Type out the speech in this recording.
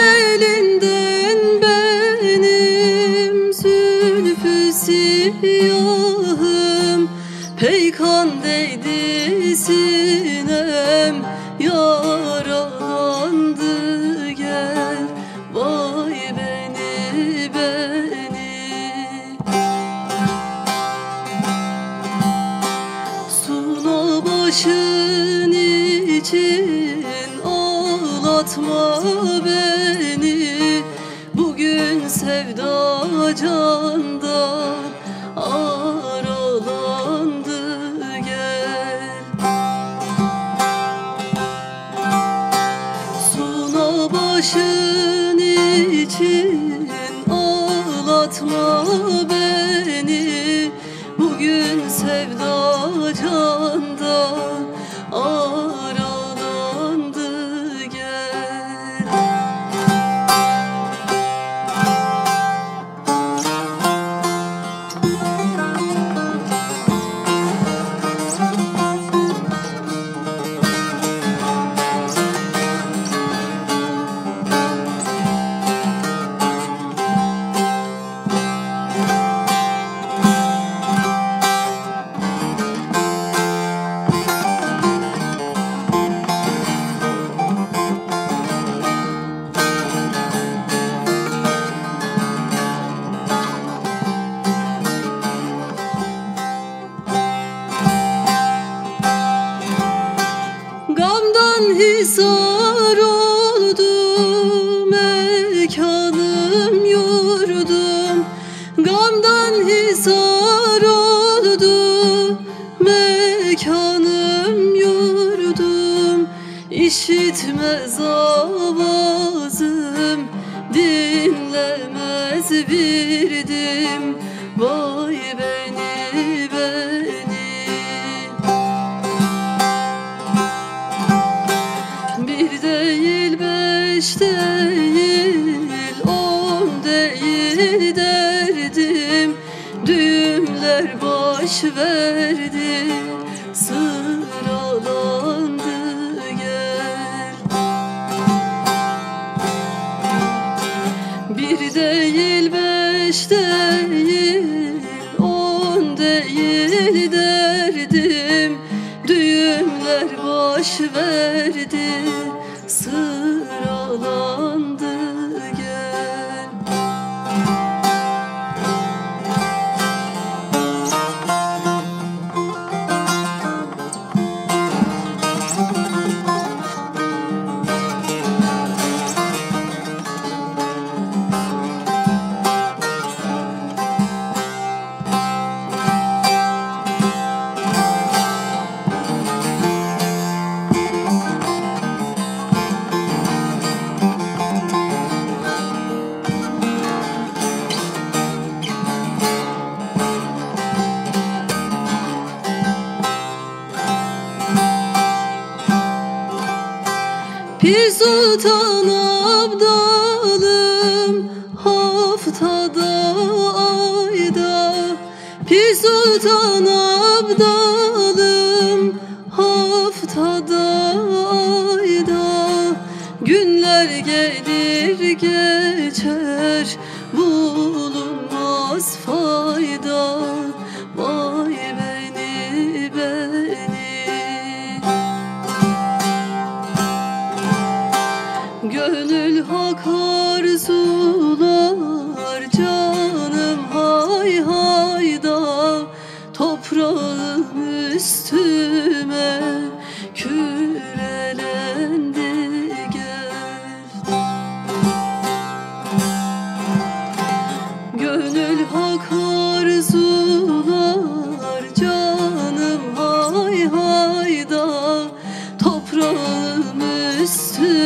elinden benim zülfü siyahım. Peykan değdi Bugün sevda candan aralandı gel. Suna başın için ağlatma beni. Bugün sevda canda İşitmez avazım dinlemez birdim. Vay beni beni. Bir değil beş değil on değil derdim. Düğümler baş verdi sıralandı beş değil on değil derdim. Düğümler baş verdi Pir Sultan Abdalım haftada ayda. Pir Sultan Abdalım haftada ayda. Günler gelir geçer üstü